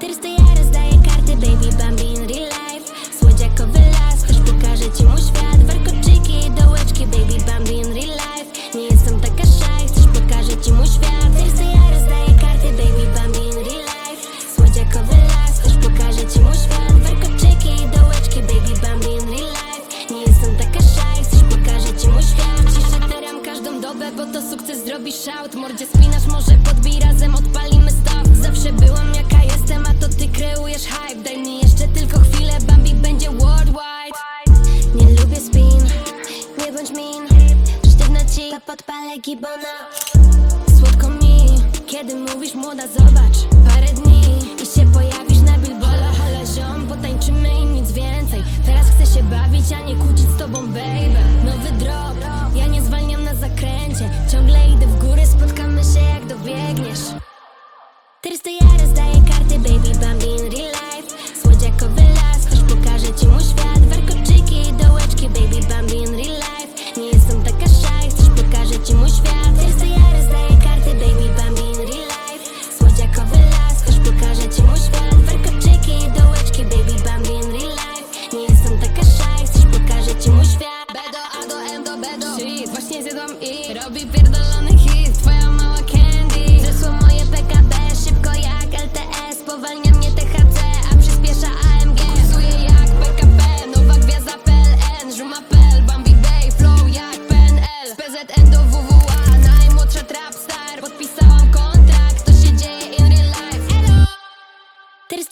Teraz ja rozdaję karty, baby Bambi in real life. Słodziakowy las, też pokażę ci mój świat. Warkoczyki i dołeczki, baby Bambi in real life. Nie jestem taka shy, chcesz pokażę ci mój świat. Teraz ja rozdaję karty, baby Bambi in real life. Słodziakowy las, też pokażę ci mój świat. Warkoczyki i dołeczki, baby Bambi in real life. Nie jestem taka shy, chcesz pokażę ci mój świat. Ciszę teram każdą dobę, bo to sukces zrobi shout Mordzie spinasz, może podbij razem, odpalimy stop Zawsze byłam jaka podpalę gibona Słodko mi, kiedy mówisz młoda zobacz Parę dni i się pojawisz na billboardach Ale ziom, potańczymy i nic więcej. Teraz chcę się bawić, a nie kłócić z tobą baby. Nowy drop, ja nie zwalniam na zakręcie. Ciągle idę w górę, spotkamy się jak dobiegniesz. Teraz to ja pierdolony hit Twoja mała candy. Zesło moje PKB szybko jak LTS Powalnia mnie THC, a przyspiesza AMG Kursuję jak PKP, nowa gwiazda PLN Żumapel, Bambi Bay, flow jak PNL Z PZN do WWA, najmłodsza trapstar Podpisałam kontrakt, to się dzieje in real life. Elo! Teraz